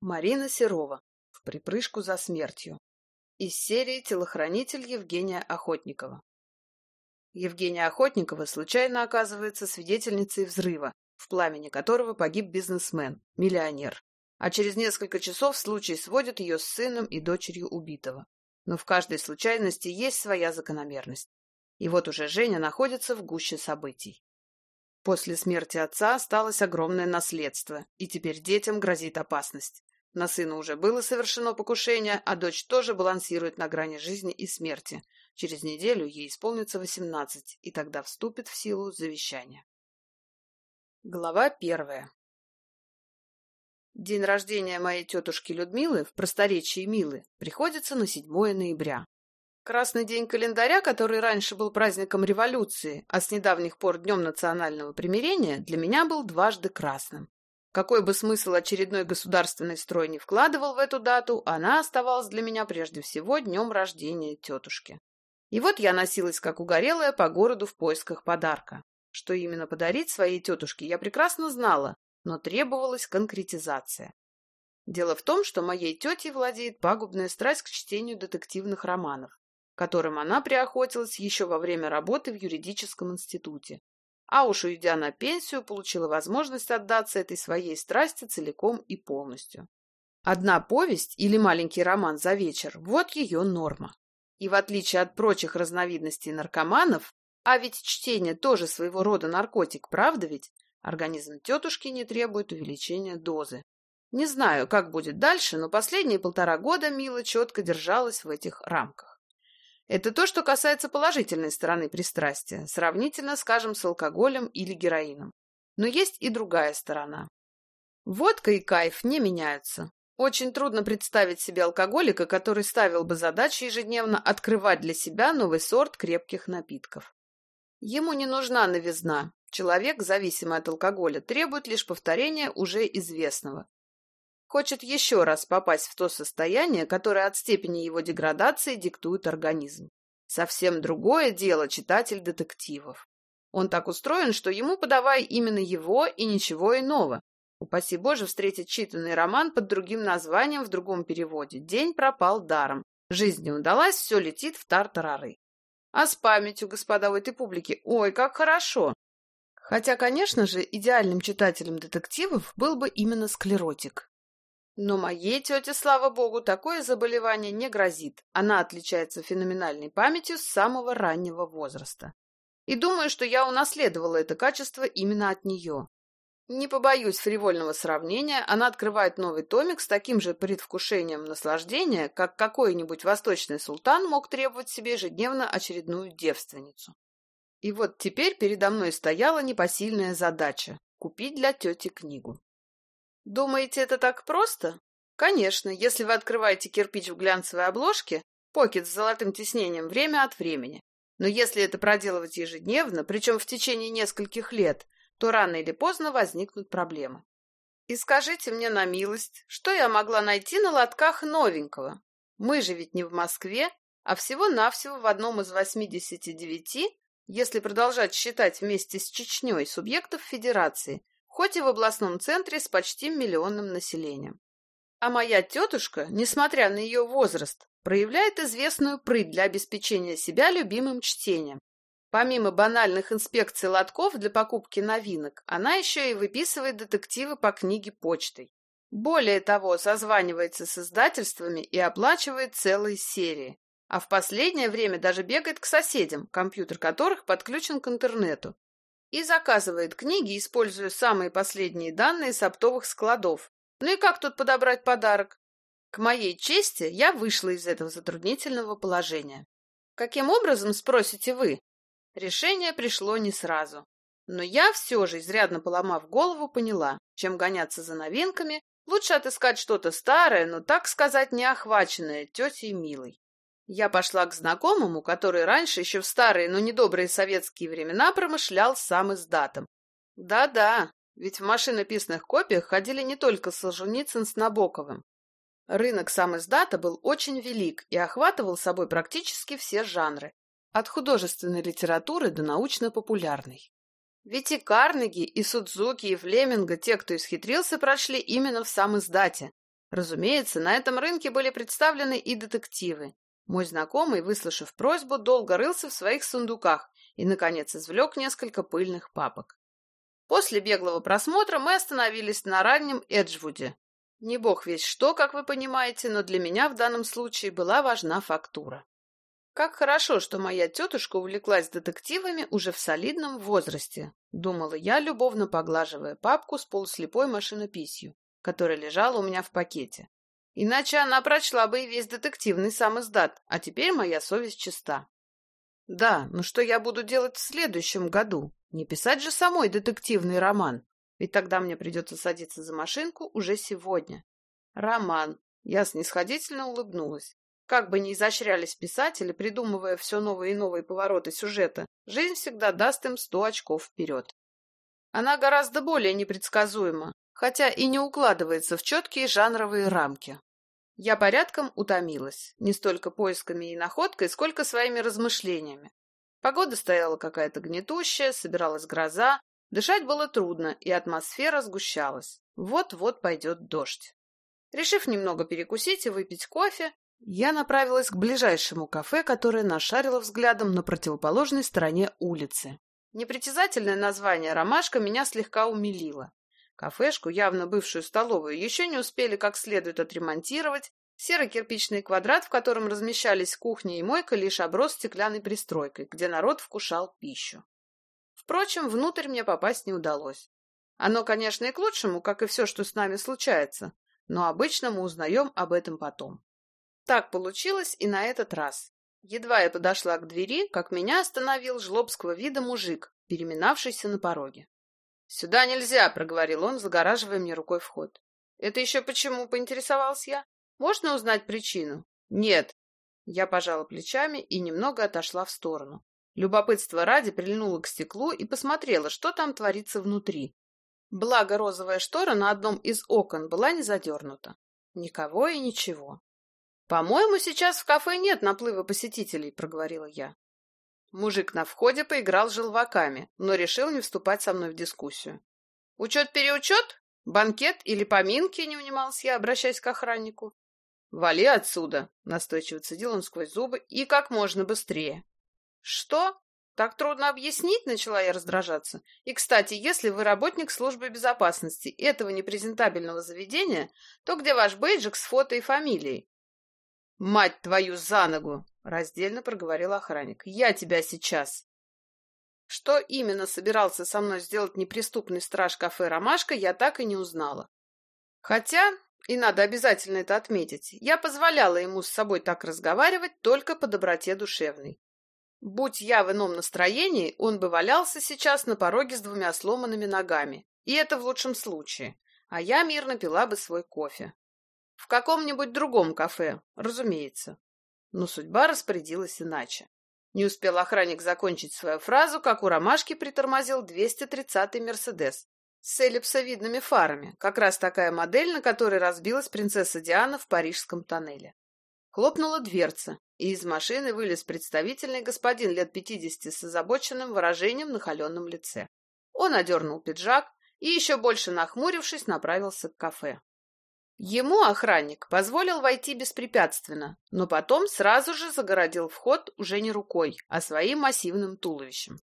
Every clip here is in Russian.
Марина Серова. В припрыжку за смертью. Из серии «Телохранитель» Евгения Охотникова. Евгения Охотникова случайно оказывается свидетельницей взрыва, в пламени которого погиб бизнесмен, миллионер. А через несколько часов случай сводит ее с сыном и дочерью убитого. Но в каждой случайности есть своя закономерность. И вот уже Женя находится в гуще событий. После смерти отца осталось огромное наследство, и теперь детям грозит опасность. На сына уже было совершено покушение, а дочь тоже балансирует на грани жизни и смерти. Через неделю ей исполнится восемнадцать, и тогда вступит в силу завещание. Глава первая. День рождения моей тетушки Людмилы в просторечии Милы приходится на 7 ноября. Красный день календаря, который раньше был праздником революции, а с недавних пор днем национального примирения, для меня был дважды красным. Какой бы смысл очередной государственный строй не вкладывал в эту дату, она оставалась для меня прежде всего днем рождения тетушки. И вот я носилась, как угорелая, по городу в поисках подарка. Что именно подарить своей тетушке, я прекрасно знала, но требовалась конкретизация. Дело в том, что моей тете владеет пагубная страсть к чтению детективных романов, которым она приохотилась еще во время работы в юридическом институте, а уж уйдя на пенсию, получила возможность отдаться этой своей страсти целиком и полностью. Одна повесть или маленький роман за вечер – вот ее норма. И в отличие от прочих разновидностей наркоманов, а ведь чтение тоже своего рода наркотик, правда ведь? Организм тетушки не требует увеличения дозы. Не знаю, как будет дальше, но последние полтора года Мила четко держалась в этих рамках. Это то, что касается положительной стороны пристрастия, сравнительно, скажем, с алкоголем или героином. Но есть и другая сторона. Водка и кайф не меняются. Очень трудно представить себе алкоголика, который ставил бы задачу ежедневно открывать для себя новый сорт крепких напитков. Ему не нужна новизна. Человек, зависимый от алкоголя, требует лишь повторения уже известного. Хочет еще раз попасть в то состояние, которое от степени его деградации диктует организм. Совсем другое дело читатель детективов. Он так устроен, что ему подавай именно его и ничего иного. Упаси Боже встретить читанный роман под другим названием в другом переводе. День пропал даром. Жизнь не удалась, все летит в тартарары. А с памятью, господа, у этой публики, ой, как хорошо. Хотя, конечно же, идеальным читателем детективов был бы именно склеротик. Но моей тете, слава богу, такое заболевание не грозит. Она отличается феноменальной памятью с самого раннего возраста. И думаю, что я унаследовала это качество именно от нее. Не побоюсь фривольного сравнения, она открывает новый томик с таким же предвкушением наслаждения, как какой-нибудь восточный султан мог требовать себе ежедневно очередную девственницу. И вот теперь передо мной стояла непосильная задача – купить для тети книгу. Думаете, это так просто? Конечно, если вы открываете кирпич в глянцевой обложке, покет с золотым тиснением время от времени. Но если это проделывать ежедневно, причем в течение нескольких лет, то рано или поздно возникнут проблемы. И скажите мне на милость, что я могла найти на лотках новенького? Мы же ведь не в Москве, а всего-навсего в одном из 89, если продолжать считать вместе с Чечней, субъектов Федерации, хоть и в областном центре с почти миллионным населением. А моя тетушка, несмотря на ее возраст, проявляет известную прыть для обеспечения себя любимым чтением. Помимо банальных инспекций лотков для покупки новинок, она еще и выписывает детективы по книге почтой. Более того, созванивается с издательствами и оплачивает целые серии. А в последнее время даже бегает к соседям, компьютер которых подключен к интернету, и заказывает книги, используя самые последние данные с оптовых складов. Ну и как тут подобрать подарок? К моей чести, я вышла из этого затруднительного положения. Каким образом, спросите вы? Решение пришло не сразу. Но я все же, изрядно поломав голову, поняла, чем гоняться за новинками, лучше отыскать что-то старое, но, так сказать, не охваченное тетей Милой. Я пошла к знакомому, который раньше, еще в старые, но недобрые советские времена, промышлял сам издатом. Да-да, ведь в машинописных копиях ходили не только Солженицын с Набоковым. Рынок сам издата был очень велик и охватывал собой практически все жанры, от художественной литературы до научно-популярной. Ведь и Карнеги, и Судзуки, и Флеминга те, кто исхитрился, прошли именно в сам издате, Разумеется, на этом рынке были представлены и детективы. Мой знакомый, выслушав просьбу, долго рылся в своих сундуках и, наконец, извлек несколько пыльных папок. После беглого просмотра мы остановились на раннем Эджвуде. Не бог весь что, как вы понимаете, но для меня в данном случае была важна фактура. Как хорошо, что моя тетушка увлеклась детективами уже в солидном возрасте, думала я, любовно поглаживая папку с полуслепой машинописью, которая лежала у меня в пакете. Иначе она прочла бы и весь детективный сам издат, а теперь моя совесть чиста. Да, но что я буду делать в следующем году? Не писать же самой детективный роман, ведь тогда мне придется садиться за машинку уже сегодня. Роман. Я снисходительно улыбнулась. Как бы ни изощрялись писатели, придумывая все новые и новые повороты сюжета, жизнь всегда даст им сто очков вперед. Она гораздо более непредсказуема, хотя и не укладывается в четкие жанровые рамки. Я порядком утомилась, не столько поисками и находкой, сколько своими размышлениями. Погода стояла какая-то гнетущая, собиралась гроза, дышать было трудно, и атмосфера сгущалась. Вот-вот пойдет дождь. Решив немного перекусить и выпить кофе, я направилась к ближайшему кафе, которое нашарила взглядом на противоположной стороне улицы. Непритязательное название «Ромашка» меня слегка умилило. Кафешку, явно бывшую столовую, еще не успели как следует отремонтировать, Серый кирпичный квадрат, в котором размещались кухня и мойка, лишь оброс стеклянной пристройкой, где народ вкушал пищу. Впрочем, внутрь мне попасть не удалось. Оно, конечно, и к лучшему, как и все, что с нами случается, но обычно мы узнаем об этом потом. Так получилось и на этот раз. Едва я подошла к двери, как меня остановил жлобского вида мужик, переминавшийся на пороге. «Сюда нельзя», — проговорил он, загораживая мне рукой вход. «Это еще почему?» — поинтересовался я. Можно узнать причину? Нет. Я пожала плечами и немного отошла в сторону. Любопытство ради прильнуло к стеклу и посмотрела, что там творится внутри. Благо розовая штора на одном из окон была не задернута. Никого и ничего. «По-моему, сейчас в кафе нет наплыва посетителей», — проговорила я. Мужик на входе поиграл желваками, но решил не вступать со мной в дискуссию. «Учет-переучет? Банкет или поминки?» — не унимался я, обращаясь к охраннику. «Вали отсюда!» — настойчиво цедил он сквозь зубы. «И как можно быстрее!» «Что? Так трудно объяснить?» — начала я раздражаться. «И, кстати, если вы работник службы безопасности этого непрезентабельного заведения, то где ваш бейджик с фото и фамилией?» «Мать твою за ногу!» — раздельно проговорил охранник. «Я тебя сейчас!» Что именно собирался со мной сделать неприступный страж кафе «Ромашка», я так и не узнала. Хотя и надо обязательно это отметить, я позволяла ему с собой так разговаривать только по доброте душевной. Будь я в ином настроении, он бы валялся сейчас на пороге с двумя сломанными ногами. И это в лучшем случае. А я мирно пила бы свой кофе. В каком-нибудь другом кафе, разумеется. Но судьба распорядилась иначе. Не успел охранник закончить свою фразу, как у ромашки притормозил 230-й «Мерседес», с эллипсовидными фарами, как раз такая модель, на которой разбилась принцесса Диана в парижском тоннеле. Хлопнула дверца, и из машины вылез представительный господин лет пятидесяти с озабоченным выражением на холеном лице. Он одернул пиджак и, еще больше нахмурившись, направился к кафе. Ему охранник позволил войти беспрепятственно, но потом сразу же загородил вход уже не рукой, а своим массивным туловищем.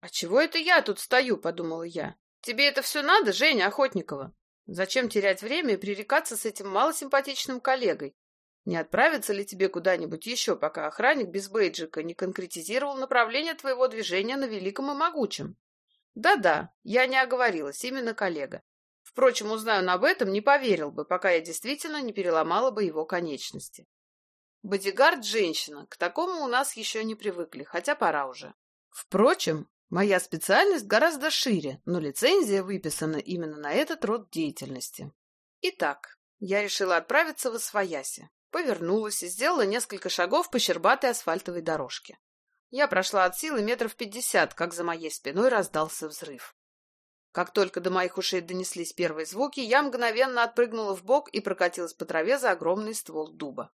«А чего это я тут стою?» — подумала я. Тебе это все надо, Женя Охотникова? Зачем терять время и пререкаться с этим малосимпатичным коллегой? Не отправиться ли тебе куда-нибудь еще, пока охранник без бейджика не конкретизировал направление твоего движения на великом и могучем? Да-да, я не оговорилась, именно коллега. Впрочем, узнаю он об этом, не поверил бы, пока я действительно не переломала бы его конечности. Бодигард – женщина, к такому у нас еще не привыкли, хотя пора уже. Впрочем, Моя специальность гораздо шире, но лицензия выписана именно на этот род деятельности. Итак, я решила отправиться в Освояси. Повернулась и сделала несколько шагов по щербатой асфальтовой дорожке. Я прошла от силы метров пятьдесят, как за моей спиной раздался взрыв. Как только до моих ушей донеслись первые звуки, я мгновенно отпрыгнула в бок и прокатилась по траве за огромный ствол дуба.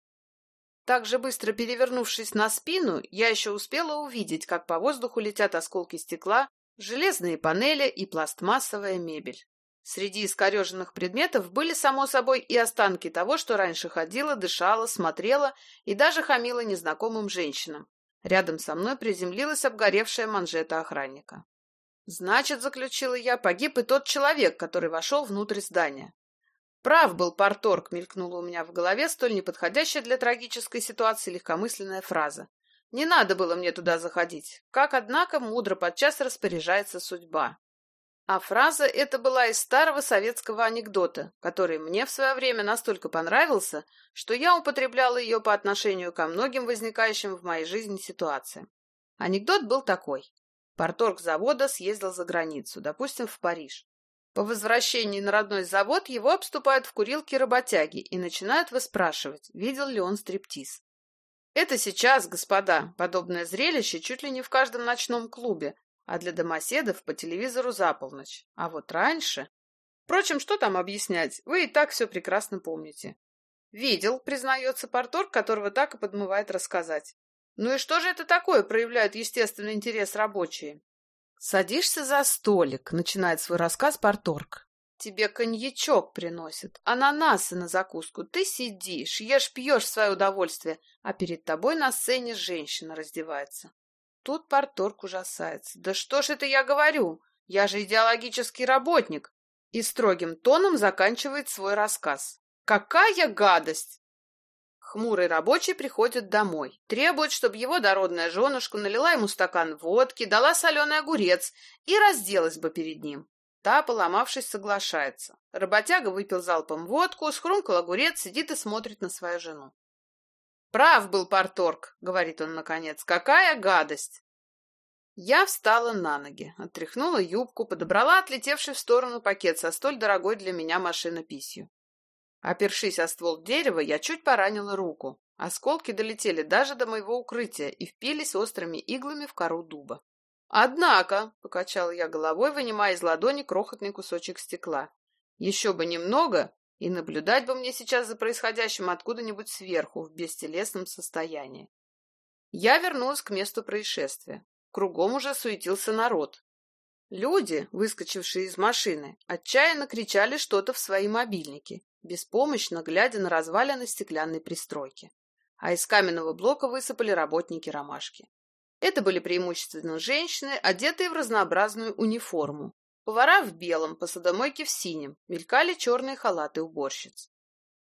Так же быстро перевернувшись на спину, я еще успела увидеть, как по воздуху летят осколки стекла, железные панели и пластмассовая мебель. Среди искореженных предметов были, само собой, и останки того, что раньше ходила, дышала, смотрела и даже хамила незнакомым женщинам. Рядом со мной приземлилась обгоревшая манжета охранника. Значит, заключила я, погиб и тот человек, который вошел внутрь здания. Прав был Парторг, мелькнула у меня в голове столь неподходящая для трагической ситуации легкомысленная фраза. Не надо было мне туда заходить. Как, однако, мудро подчас распоряжается судьба. А фраза эта была из старого советского анекдота, который мне в свое время настолько понравился, что я употребляла ее по отношению ко многим возникающим в моей жизни ситуациям. Анекдот был такой. Порторг завода съездил за границу, допустим, в Париж. По возвращении на родной завод его обступают в курилке работяги и начинают выспрашивать, видел ли он стриптиз. Это сейчас, господа, подобное зрелище чуть ли не в каждом ночном клубе, а для домоседов по телевизору за полночь. А вот раньше... Впрочем, что там объяснять, вы и так все прекрасно помните. Видел, признается Порторг, которого так и подмывает рассказать. Ну и что же это такое проявляют естественный интерес рабочие? Садишься за столик, начинает свой рассказ Порторг. Тебе коньячок приносят, ананасы на закуску. Ты сидишь, ешь, пьешь в свое удовольствие, а перед тобой на сцене женщина раздевается. Тут Парторг ужасается. «Да что ж это я говорю? Я же идеологический работник!» И строгим тоном заканчивает свой рассказ. «Какая гадость!» Хмурый рабочий приходит домой. Требует, чтобы его дородная женушка налила ему стакан водки, дала соленый огурец и разделась бы перед ним. Та, поломавшись, соглашается. Работяга выпил залпом водку, схрумкал огурец, сидит и смотрит на свою жену. «Прав был Парторг», — говорит он наконец. «Какая гадость!» Я встала на ноги, отряхнула юбку, подобрала отлетевший в сторону пакет со столь дорогой для меня машинописью. Опершись о ствол дерева, я чуть поранила руку. Осколки долетели даже до моего укрытия и впились острыми иглами в кору дуба. «Однако», — покачала я головой, вынимая из ладони крохотный кусочек стекла, — «еще бы немного, и наблюдать бы мне сейчас за происходящим откуда-нибудь сверху, в бестелесном состоянии. Я вернулась к месту происшествия. Кругом уже суетился народ. Люди, выскочившие из машины, отчаянно кричали что-то в свои мобильники, беспомощно глядя на развалины стеклянной пристройки. А из каменного блока высыпали работники ромашки. Это были преимущественно женщины, одетые в разнообразную униформу, Повара в белом, посудомойки в синем, мелькали черные халаты уборщиц.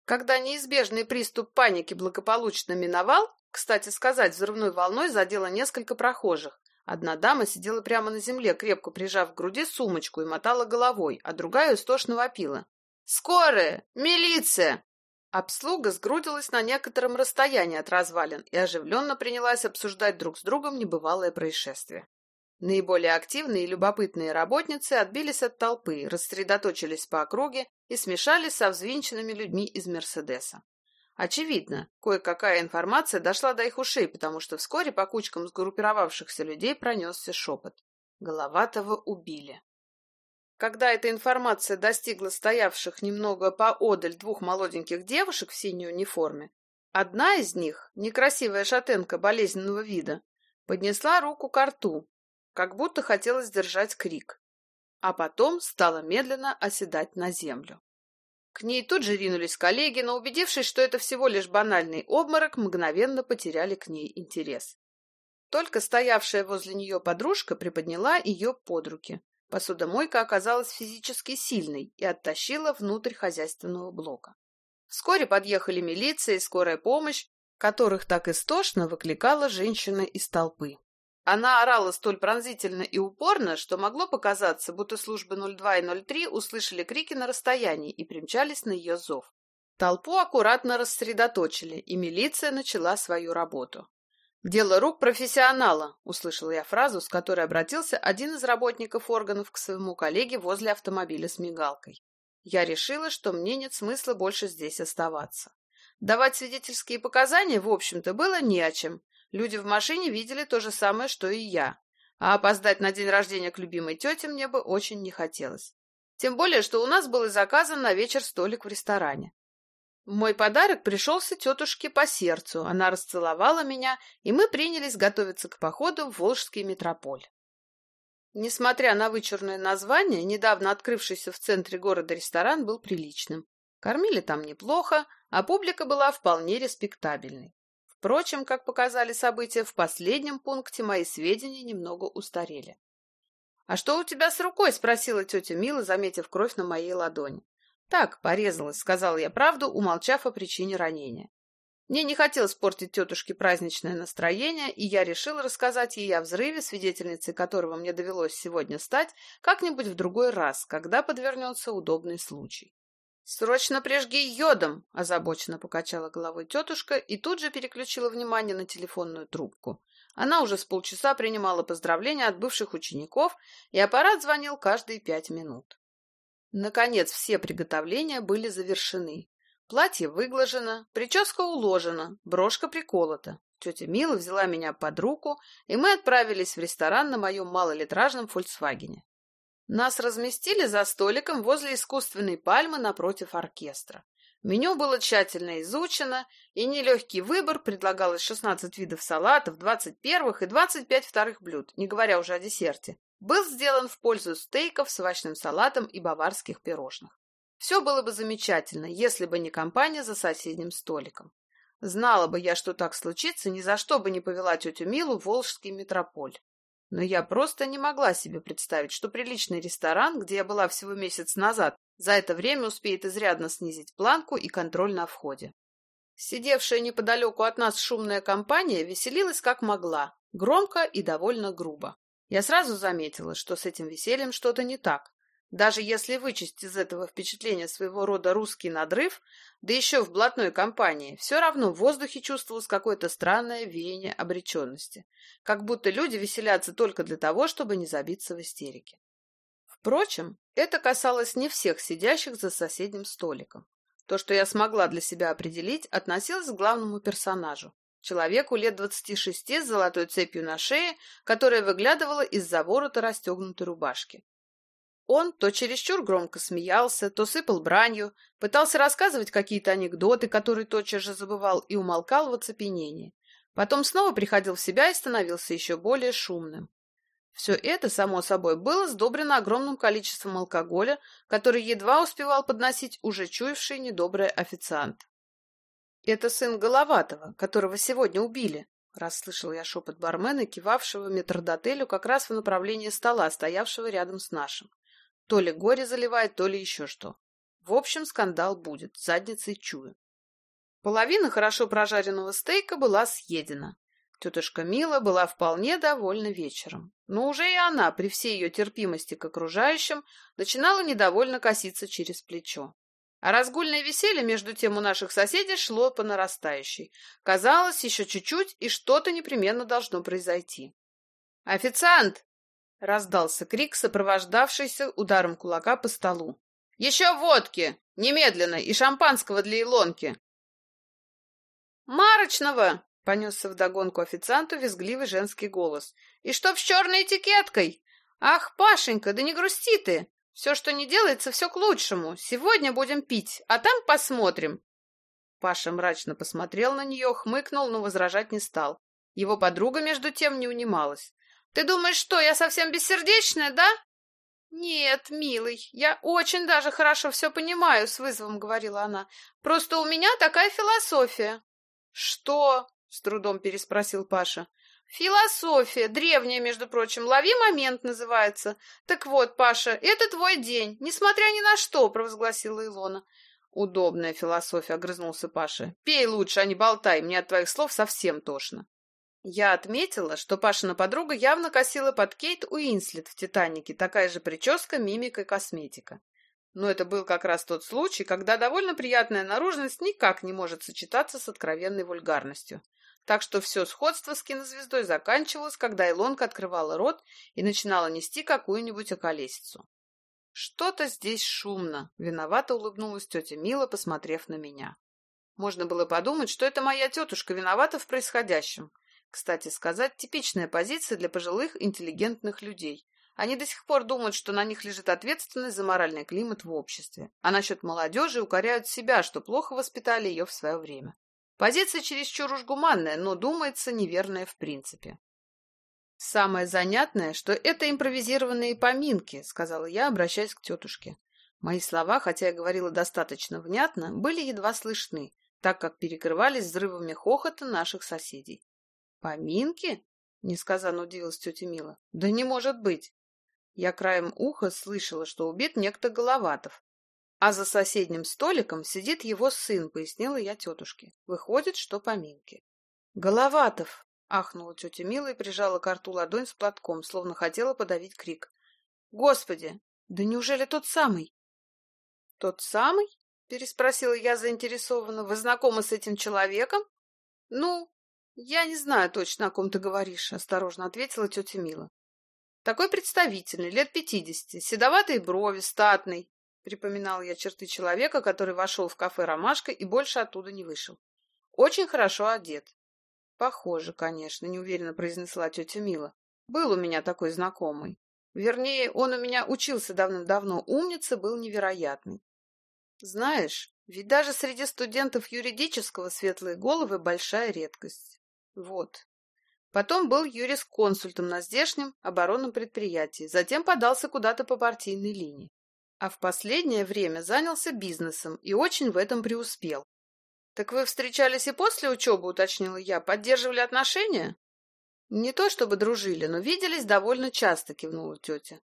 Когда неизбежный приступ паники благополучно миновал, кстати сказать, взрывной волной задело несколько прохожих. Одна дама сидела прямо на земле, крепко прижав к груди сумочку и мотала головой, а другая истошно вопила. «Скорая! Милиция!» Обслуга сгрудилась на некотором расстоянии от развалин и оживленно принялась обсуждать друг с другом небывалое происшествие. Наиболее активные и любопытные работницы отбились от толпы, рассредоточились по округе и смешались со взвинченными людьми из «Мерседеса». Очевидно, кое-какая информация дошла до их ушей, потому что вскоре по кучкам сгруппировавшихся людей пронесся шепот. Головатого убили. Когда эта информация достигла стоявших немного поодаль двух молоденьких девушек в синей униформе, одна из них, некрасивая шатенка болезненного вида, поднесла руку к рту, как будто хотела сдержать крик, а потом стала медленно оседать на землю. К ней тут же ринулись коллеги, но, убедившись, что это всего лишь банальный обморок, мгновенно потеряли к ней интерес. Только стоявшая возле нее подружка приподняла ее под руки. Посудомойка оказалась физически сильной и оттащила внутрь хозяйственного блока. Вскоре подъехали милиция и скорая помощь, которых так истошно выкликала женщина из толпы. Она орала столь пронзительно и упорно, что могло показаться, будто службы 02 и 03 услышали крики на расстоянии и примчались на ее зов. Толпу аккуратно рассредоточили, и милиция начала свою работу. «Дело рук профессионала», — услышал я фразу, с которой обратился один из работников органов к своему коллеге возле автомобиля с мигалкой. Я решила, что мне нет смысла больше здесь оставаться. Давать свидетельские показания, в общем-то, было не о чем, Люди в машине видели то же самое, что и я. А опоздать на день рождения к любимой тете мне бы очень не хотелось. Тем более, что у нас был и заказан на вечер столик в ресторане. Мой подарок пришелся тетушке по сердцу. Она расцеловала меня, и мы принялись готовиться к походу в Волжский метрополь. Несмотря на вычурное название, недавно открывшийся в центре города ресторан был приличным. Кормили там неплохо, а публика была вполне респектабельной. Впрочем, как показали события, в последнем пункте мои сведения немного устарели. «А что у тебя с рукой?» — спросила тетя Мила, заметив кровь на моей ладони. «Так, порезалась», — сказал я правду, умолчав о причине ранения. Мне не хотелось портить тетушке праздничное настроение, и я решил рассказать ей о взрыве, свидетельницей которого мне довелось сегодня стать, как-нибудь в другой раз, когда подвернется удобный случай. «Срочно прижги йодом!» – озабоченно покачала головой тетушка и тут же переключила внимание на телефонную трубку. Она уже с полчаса принимала поздравления от бывших учеников, и аппарат звонил каждые пять минут. Наконец все приготовления были завершены. Платье выглажено, прическа уложена, брошка приколота. Тетя Мила взяла меня под руку, и мы отправились в ресторан на моем малолитражном «Фольксвагене». Нас разместили за столиком возле искусственной пальмы напротив оркестра. Меню было тщательно изучено, и нелегкий выбор предлагалось 16 видов салатов, 20 первых и 25 вторых блюд, не говоря уже о десерте. Был сделан в пользу стейков с овощным салатом и баварских пирожных. Все было бы замечательно, если бы не компания за соседним столиком. Знала бы я, что так случится, ни за что бы не повела тетю Милу в Волжский метрополь. Но я просто не могла себе представить, что приличный ресторан, где я была всего месяц назад, за это время успеет изрядно снизить планку и контроль на входе. Сидевшая неподалеку от нас шумная компания веселилась как могла, громко и довольно грубо. Я сразу заметила, что с этим весельем что-то не так. Даже если вычесть из этого впечатления своего рода русский надрыв, да еще в блатной компании, все равно в воздухе чувствовалось какое-то странное веяние обреченности. Как будто люди веселятся только для того, чтобы не забиться в истерике. Впрочем, это касалось не всех сидящих за соседним столиком. То, что я смогла для себя определить, относилось к главному персонажу. Человеку лет двадцати шести с золотой цепью на шее, которая выглядывала из-за ворота расстегнутой рубашки. Он то чересчур громко смеялся, то сыпал бранью, пытался рассказывать какие-то анекдоты, которые тотчас же забывал, и умолкал в оцепенении. Потом снова приходил в себя и становился еще более шумным. Все это, само собой, было сдобрено огромным количеством алкоголя, который едва успевал подносить уже чуявший недобрый официант. «Это сын Головатого, которого сегодня убили», — расслышал я шепот бармена, кивавшего метрдотелю как раз в направлении стола, стоявшего рядом с нашим. То ли горе заливает, то ли еще что. В общем, скандал будет, задницей чую. Половина хорошо прожаренного стейка была съедена. Тетушка Мила была вполне довольна вечером. Но уже и она, при всей ее терпимости к окружающим, начинала недовольно коситься через плечо. А разгульное веселье между тем у наших соседей шло по нарастающей. Казалось, еще чуть-чуть, и что-то непременно должно произойти. «Официант!» — раздался крик, сопровождавшийся ударом кулака по столу. «Еще водки! Немедленно! И шампанского для Илонки!» «Марочного!» — понесся вдогонку официанту визгливый женский голос. «И чтоб с черной этикеткой! Ах, Пашенька, да не грусти ты! Все, что не делается, все к лучшему. Сегодня будем пить, а там посмотрим!» Паша мрачно посмотрел на нее, хмыкнул, но возражать не стал. Его подруга, между тем, не унималась. Ты думаешь, что, я совсем бессердечная, да? Нет, милый, я очень даже хорошо все понимаю, с вызовом говорила она. Просто у меня такая философия. Что? С трудом переспросил Паша. Философия, древняя, между прочим, лови момент называется. Так вот, Паша, это твой день, несмотря ни на что, провозгласила Илона. Удобная философия, огрызнулся Паша. Пей лучше, а не болтай, мне от твоих слов совсем тошно. Я отметила, что Пашина подруга явно косила под Кейт Уинслет в «Титанике», такая же прическа, мимика и косметика. Но это был как раз тот случай, когда довольно приятная наружность никак не может сочетаться с откровенной вульгарностью. Так что все сходство с кинозвездой заканчивалось, когда Илонка открывала рот и начинала нести какую-нибудь околесицу. «Что-то здесь шумно», — виновато улыбнулась тетя Мила, посмотрев на меня. Можно было подумать, что это моя тетушка виновата в происходящем, кстати сказать, типичная позиция для пожилых интеллигентных людей. Они до сих пор думают, что на них лежит ответственность за моральный климат в обществе, а насчет молодежи укоряют себя, что плохо воспитали ее в свое время. Позиция чересчур уж гуманная, но, думается, неверная в принципе. «Самое занятное, что это импровизированные поминки», — сказала я, обращаясь к тетушке. Мои слова, хотя я говорила достаточно внятно, были едва слышны, так как перекрывались взрывами хохота наших соседей. «Поминки?» — несказанно удивилась тетя Мила. «Да не может быть!» Я краем уха слышала, что убит некто Головатов. А за соседним столиком сидит его сын, пояснила я тетушке. Выходит, что поминки. Головатов! Ахнула тетя Мила и прижала к рту ладонь с платком, словно хотела подавить крик. Господи! Да неужели тот самый? Тот самый? Переспросила я заинтересованно. Вы знакомы с этим человеком? Ну, я не знаю точно, о ком ты говоришь, осторожно ответила тетя Мила. Такой представительный, лет пятидесяти, седоватые брови, статный. Припоминал я черты человека, который вошел в кафе «Ромашка» и больше оттуда не вышел. Очень хорошо одет. Похоже, конечно, неуверенно произнесла тетя Мила. Был у меня такой знакомый. Вернее, он у меня учился давным-давно. Умница был невероятный. Знаешь, ведь даже среди студентов юридического светлые головы большая редкость. Вот. Потом был юрисконсультом на здешнем оборонном предприятии, затем подался куда-то по партийной линии. А в последнее время занялся бизнесом и очень в этом преуспел. «Так вы встречались и после учебы?» — уточнила я. «Поддерживали отношения?» «Не то чтобы дружили, но виделись довольно часто», — кивнула тетя.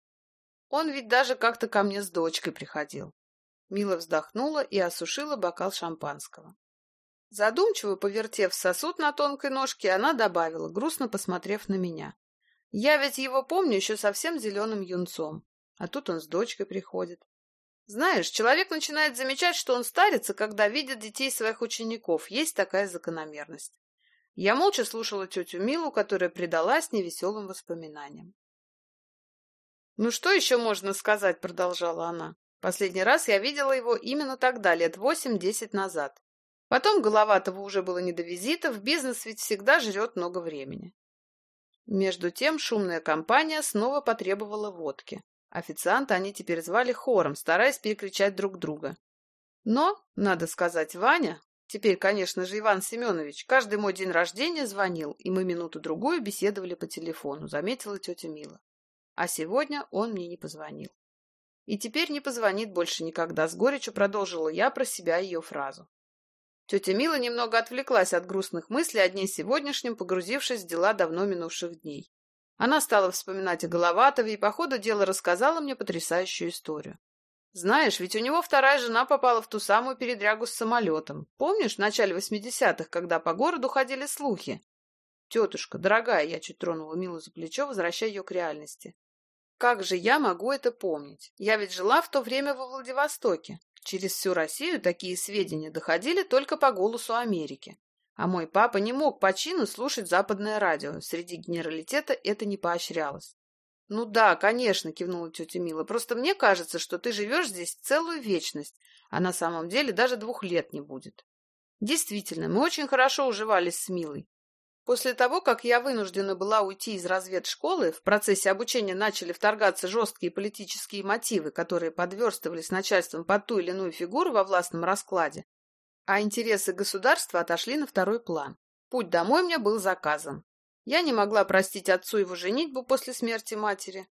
«Он ведь даже как-то ко мне с дочкой приходил». Мила вздохнула и осушила бокал шампанского. Задумчиво повертев сосуд на тонкой ножке, она добавила, грустно посмотрев на меня. «Я ведь его помню еще совсем зеленым юнцом, а тут он с дочкой приходит. Знаешь, человек начинает замечать, что он старится, когда видит детей своих учеников. Есть такая закономерность. Я молча слушала тетю Милу, которая предалась невеселым воспоминаниям. «Ну что еще можно сказать?» — продолжала она. «Последний раз я видела его именно тогда, лет восемь-десять назад. Потом Головатого уже было не до визитов, бизнес ведь всегда жрет много времени. Между тем шумная компания снова потребовала водки. Официанта они теперь звали хором, стараясь перекричать друг друга. Но, надо сказать, Ваня, теперь, конечно же, Иван Семенович, каждый мой день рождения звонил, и мы минуту-другую беседовали по телефону, заметила тетя Мила. А сегодня он мне не позвонил. И теперь не позвонит больше никогда, с горечью продолжила я про себя ее фразу. Тетя Мила немного отвлеклась от грустных мыслей о дне сегодняшнем, погрузившись в дела давно минувших дней. Она стала вспоминать о Головатове и по ходу дела рассказала мне потрясающую историю. Знаешь, ведь у него вторая жена попала в ту самую передрягу с самолетом. Помнишь, в начале восьмидесятых, когда по городу ходили слухи? Тетушка, дорогая, я чуть тронула Милу за плечо, возвращая ее к реальности. Как же я могу это помнить? Я ведь жила в то время во Владивостоке. Через всю Россию такие сведения доходили только по голосу Америки. А мой папа не мог по чину слушать западное радио. Среди генералитета это не поощрялось. «Ну да, конечно», — кивнула тетя Мила. «Просто мне кажется, что ты живешь здесь целую вечность, а на самом деле даже двух лет не будет». Действительно, мы очень хорошо уживались с Милой. После того, как я вынуждена была уйти из разведшколы, в процессе обучения начали вторгаться жесткие политические мотивы, которые подверстывались начальством под ту или иную фигуру во властном раскладе, а интересы государства отошли на второй план. Путь домой мне был заказан. Я не могла простить отцу его женитьбу после смерти матери.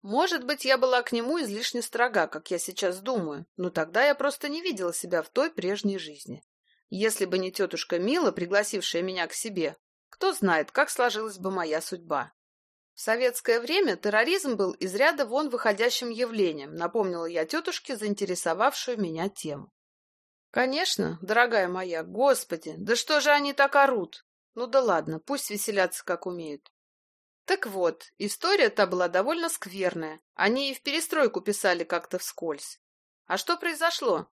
Может быть, я была к нему излишне строга, как я сейчас думаю, но тогда я просто не видела себя в той прежней жизни. Если бы не тетушка Мила, пригласившая меня к себе, кто знает, как сложилась бы моя судьба. В советское время терроризм был из ряда вон выходящим явлением, напомнила я тетушке, заинтересовавшую меня тему. Конечно, дорогая моя, господи, да что же они так орут? Ну да ладно, пусть веселятся, как умеют. Так вот, история-то была довольно скверная. Они и в перестройку писали как-то вскользь. А что произошло?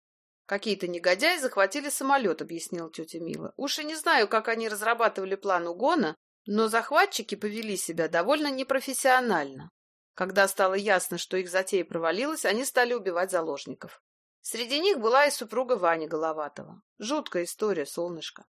«Какие-то негодяи захватили самолет», — объяснила тетя Мила. «Уж и не знаю, как они разрабатывали план угона, но захватчики повели себя довольно непрофессионально. Когда стало ясно, что их затея провалилась, они стали убивать заложников. Среди них была и супруга Вани Головатова. Жуткая история, солнышко.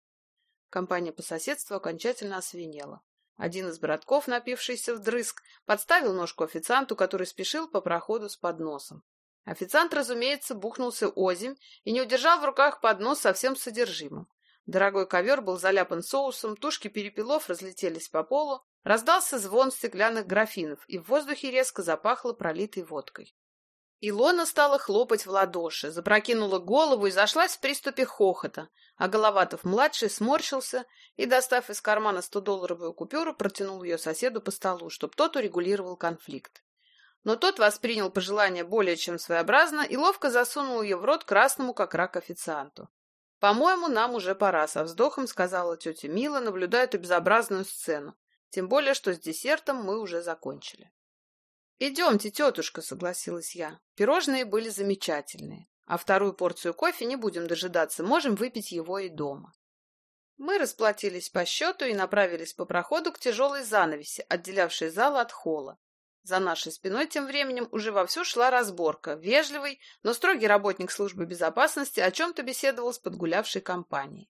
Компания по соседству окончательно освинела. Один из братков, напившийся вдрызг, подставил ножку официанту, который спешил по проходу с подносом. Официант, разумеется, бухнулся озимь и не удержал в руках поднос со всем содержимым. Дорогой ковер был заляпан соусом, тушки перепелов разлетелись по полу, Раздался звон стеклянных графинов, и в воздухе резко запахло пролитой водкой. Илона стала хлопать в ладоши, запрокинула голову и зашлась в приступе хохота, а Головатов-младший сморщился и, достав из кармана 100-долларовую купюру, протянул ее соседу по столу, чтобы тот урегулировал конфликт. Но тот воспринял пожелание более чем своеобразно и ловко засунул ее в рот красному, как рак, официанту. «По-моему, нам уже пора», — со вздохом сказала тетя Мила, наблюдая эту безобразную сцену. Тем более, что с десертом мы уже закончили. «Идемте, тетушка», — согласилась я. Пирожные были замечательные, а вторую порцию кофе не будем дожидаться, можем выпить его и дома. Мы расплатились по счету и направились по проходу к тяжелой занавеси, отделявшей зал от холла. За нашей спиной тем временем уже вовсю шла разборка. Вежливый, но строгий работник службы безопасности о чем-то беседовал с подгулявшей компанией.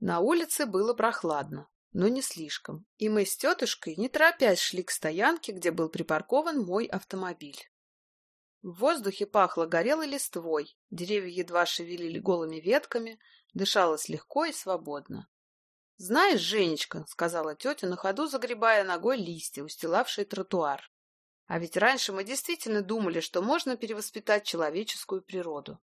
На улице было прохладно но не слишком, и мы с тетушкой, не торопясь, шли к стоянке, где был припаркован мой автомобиль. В воздухе пахло горелой листвой, деревья едва шевелили голыми ветками, дышалось легко и свободно. — Знаешь, Женечка, — сказала тетя, на ходу загребая ногой листья, устилавшие тротуар, — а ведь раньше мы действительно думали, что можно перевоспитать человеческую природу.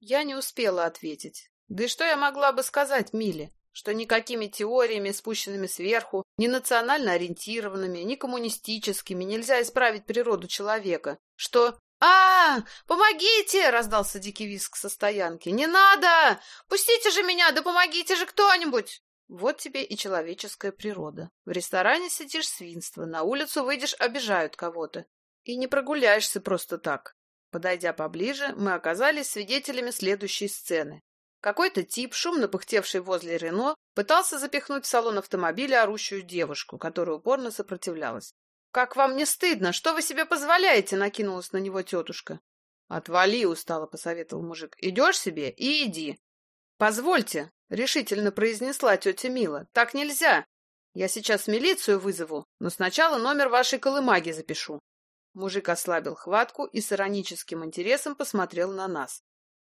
Я не успела ответить. Да и что я могла бы сказать Миле? что никакими теориями, спущенными сверху, ни национально ориентированными, ни коммунистическими нельзя исправить природу человека, что «А, помогите!» — раздался дикий визг со стоянки. «Не надо! Пустите же меня, да помогите же кто-нибудь!» Вот тебе и человеческая природа. В ресторане сидишь свинство, на улицу выйдешь, обижают кого-то. И не прогуляешься просто так. Подойдя поближе, мы оказались свидетелями следующей сцены. Какой-то тип, шумно пыхтевший возле Рено, пытался запихнуть в салон автомобиля орущую девушку, которая упорно сопротивлялась. «Как вам не стыдно? Что вы себе позволяете?» — накинулась на него тетушка. «Отвали!» — устало посоветовал мужик. «Идешь себе и иди!» «Позвольте!» — решительно произнесла тетя Мила. «Так нельзя! Я сейчас милицию вызову, но сначала номер вашей колымаги запишу». Мужик ослабил хватку и с ироническим интересом посмотрел на нас.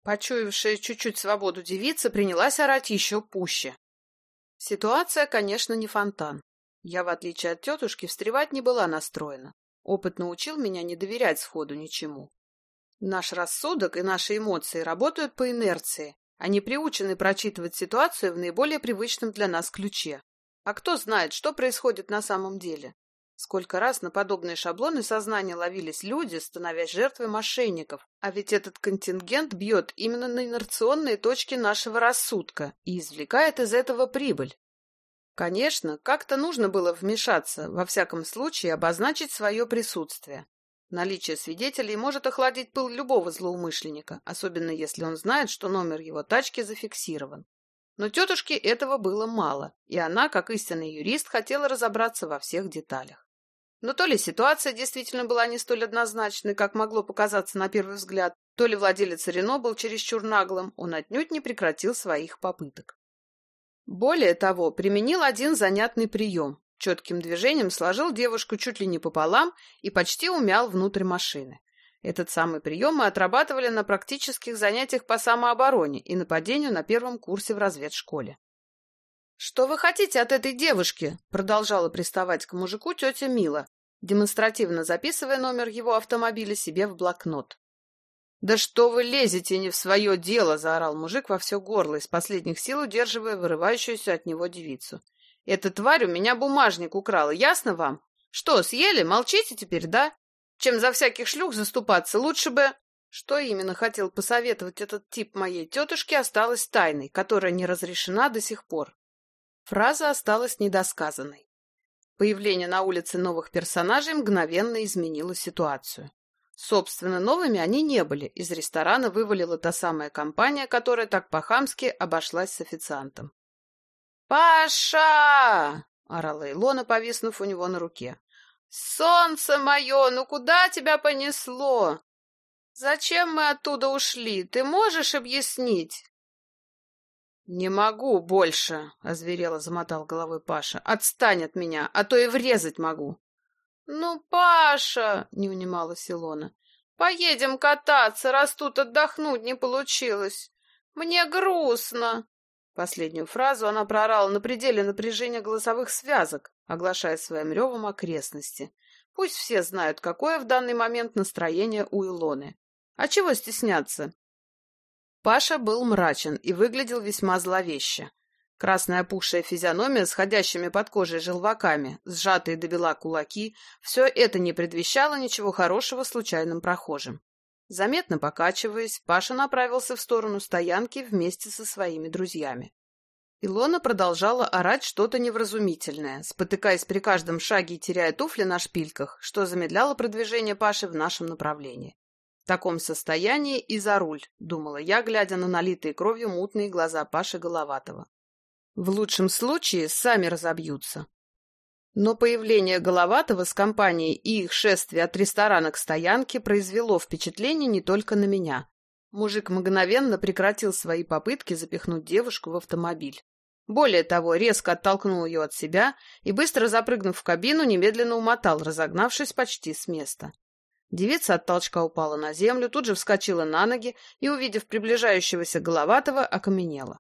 Почуявшая чуть-чуть свободу девица принялась орать еще пуще. Ситуация, конечно, не фонтан. Я, в отличие от тетушки, встревать не была настроена. Опыт научил меня не доверять сходу ничему. Наш рассудок и наши эмоции работают по инерции. Они приучены прочитывать ситуацию в наиболее привычном для нас ключе. А кто знает, что происходит на самом деле? Сколько раз на подобные шаблоны сознания ловились люди, становясь жертвой мошенников. А ведь этот контингент бьет именно на инерционные точки нашего рассудка и извлекает из этого прибыль. Конечно, как-то нужно было вмешаться, во всяком случае обозначить свое присутствие. Наличие свидетелей может охладить пыл любого злоумышленника, особенно если он знает, что номер его тачки зафиксирован. Но тетушке этого было мало, и она, как истинный юрист, хотела разобраться во всех деталях. Но то ли ситуация действительно была не столь однозначной, как могло показаться на первый взгляд, то ли владелец Рено был чересчур наглым, он отнюдь не прекратил своих попыток. Более того, применил один занятный прием. Четким движением сложил девушку чуть ли не пополам и почти умял внутрь машины. Этот самый прием мы отрабатывали на практических занятиях по самообороне и нападению на первом курсе в разведшколе. «Что вы хотите от этой девушки?» — продолжала приставать к мужику тетя Мила, демонстративно записывая номер его автомобиля себе в блокнот. «Да что вы лезете не в свое дело!» — заорал мужик во все горло, из последних сил удерживая вырывающуюся от него девицу. «Эта тварь у меня бумажник украла, ясно вам? Что, съели? Молчите теперь, да? Чем за всяких шлюх заступаться, лучше бы...» Что именно хотел посоветовать этот тип моей тетушке, осталось тайной, которая не разрешена до сих пор. Фраза осталась недосказанной. Появление на улице новых персонажей мгновенно изменило ситуацию. Собственно, новыми они не были. Из ресторана вывалила та самая компания, которая так по-хамски обошлась с официантом. «Паша!» — орала Илона, повиснув у него на руке. «Солнце мое, ну куда тебя понесло? Зачем мы оттуда ушли? Ты можешь объяснить?» «Не могу больше», — озверело замотал головой Паша. «Отстань от меня, а то и врезать могу». «Ну, Паша!» — не унималась Илона. «Поедем кататься, раз тут отдохнуть не получилось. Мне грустно». Последнюю фразу она проорала на пределе напряжения голосовых связок, оглашая своим ревом окрестности. Пусть все знают, какое в данный момент настроение у Илоны. А чего стесняться? Паша был мрачен и выглядел весьма зловеще. Красная опухшая физиономия с ходящими под кожей желваками, сжатые до бела кулаки — все это не предвещало ничего хорошего случайным прохожим. Заметно покачиваясь, Паша направился в сторону стоянки вместе со своими друзьями. Илона продолжала орать что-то невразумительное, спотыкаясь при каждом шаге и теряя туфли на шпильках, что замедляло продвижение Паши в нашем направлении. В таком состоянии и за руль, думала я, глядя на налитые кровью мутные глаза Паши Головатого. В лучшем случае сами разобьются. Но появление Головатого с компанией и их шествие от ресторана к стоянке произвело впечатление не только на меня. Мужик мгновенно прекратил свои попытки запихнуть девушку в автомобиль. Более того, резко оттолкнул ее от себя и, быстро запрыгнув в кабину, немедленно умотал, разогнавшись почти с места. Девица от толчка упала на землю, тут же вскочила на ноги и, увидев приближающегося Головатого, окаменела.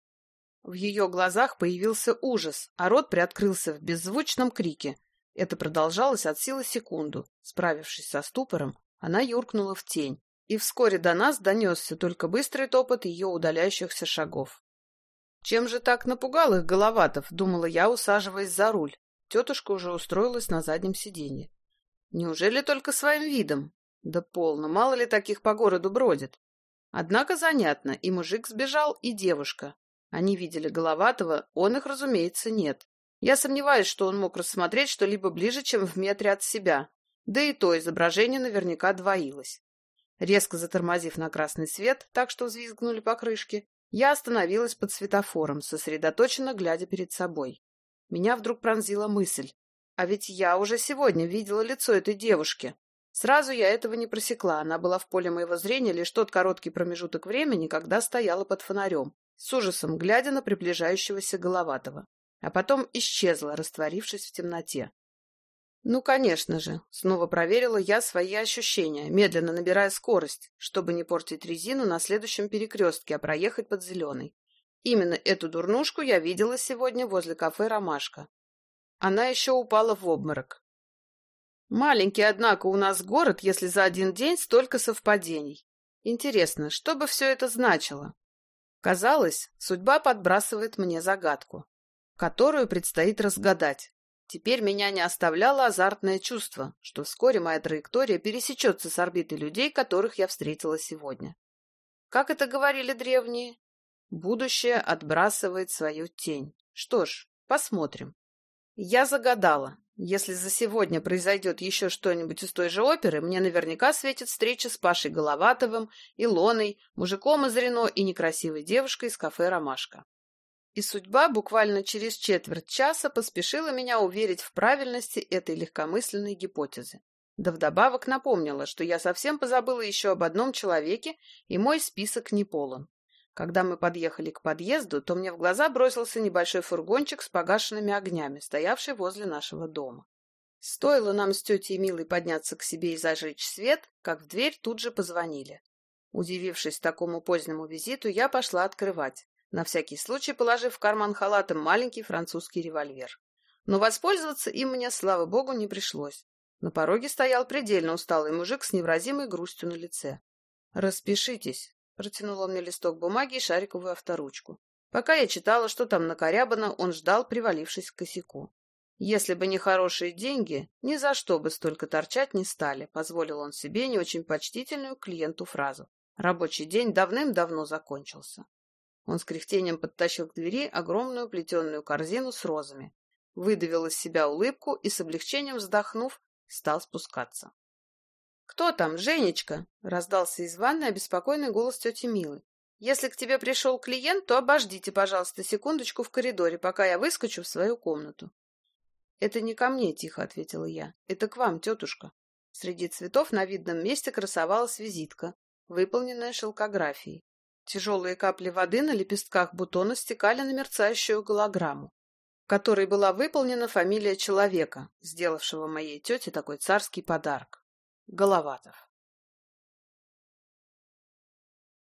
В ее глазах появился ужас, а рот приоткрылся в беззвучном крике. Это продолжалось от силы секунду. Справившись со ступором, она юркнула в тень, и вскоре до нас донесся только быстрый топот ее удаляющихся шагов. Чем же так напугал их Головатов, думала я, усаживаясь за руль. Тетушка уже устроилась на заднем сиденье. Неужели только своим видом? Да полно, мало ли таких по городу бродит. Однако занятно, и мужик сбежал, и девушка. Они видели Головатого, он их, разумеется, нет. Я сомневаюсь, что он мог рассмотреть что-либо ближе, чем в метре от себя. Да и то изображение наверняка двоилось. Резко затормозив на красный свет, так что взвизгнули покрышки, я остановилась под светофором, сосредоточенно глядя перед собой. Меня вдруг пронзила мысль. А ведь я уже сегодня видела лицо этой девушки. Сразу я этого не просекла, она была в поле моего зрения лишь тот короткий промежуток времени, когда стояла под фонарем с ужасом глядя на приближающегося Головатого, а потом исчезла, растворившись в темноте. Ну, конечно же, снова проверила я свои ощущения, медленно набирая скорость, чтобы не портить резину на следующем перекрестке, а проехать под зеленый. Именно эту дурнушку я видела сегодня возле кафе «Ромашка». Она еще упала в обморок. Маленький, однако, у нас город, если за один день столько совпадений. Интересно, что бы все это значило? Казалось, судьба подбрасывает мне загадку, которую предстоит разгадать. Теперь меня не оставляло азартное чувство, что вскоре моя траектория пересечется с орбитой людей, которых я встретила сегодня. Как это говорили древние? Будущее отбрасывает свою тень. Что ж, посмотрим. Я загадала, если за сегодня произойдет еще что-нибудь из той же оперы, мне наверняка светит встреча с Пашей Головатовым, Илоной, мужиком из Рено и некрасивой девушкой из кафе «Ромашка». И судьба буквально через четверть часа поспешила меня уверить в правильности этой легкомысленной гипотезы. Да вдобавок напомнила, что я совсем позабыла еще об одном человеке, и мой список не полон. Когда мы подъехали к подъезду, то мне в глаза бросился небольшой фургончик с погашенными огнями, стоявший возле нашего дома. Стоило нам с тетей Милой подняться к себе и зажечь свет, как в дверь тут же позвонили. Удивившись такому позднему визиту, я пошла открывать, на всякий случай положив в карман халата маленький французский револьвер. Но воспользоваться им мне, слава богу, не пришлось. На пороге стоял предельно усталый мужик с невразимой грустью на лице. «Распишитесь», Протянул он мне листок бумаги и шариковую авторучку. Пока я читала, что там накорябано, он ждал, привалившись к косяку. Если бы не хорошие деньги, ни за что бы столько торчать не стали, позволил он себе не очень почтительную клиенту фразу. Рабочий день давным-давно закончился. Он с кряхтением подтащил к двери огромную плетеную корзину с розами, выдавил из себя улыбку и, с облегчением вздохнув, стал спускаться. «Кто там, Женечка?» — раздался из ванной обеспокоенный голос тети Милы. «Если к тебе пришел клиент, то обождите, пожалуйста, секундочку в коридоре, пока я выскочу в свою комнату». «Это не ко мне», — тихо ответила я. «Это к вам, тетушка». Среди цветов на видном месте красовалась визитка, выполненная шелкографией. Тяжелые капли воды на лепестках бутона стекали на мерцающую голограмму, в которой была выполнена фамилия человека, сделавшего моей тете такой царский подарок. Головатов.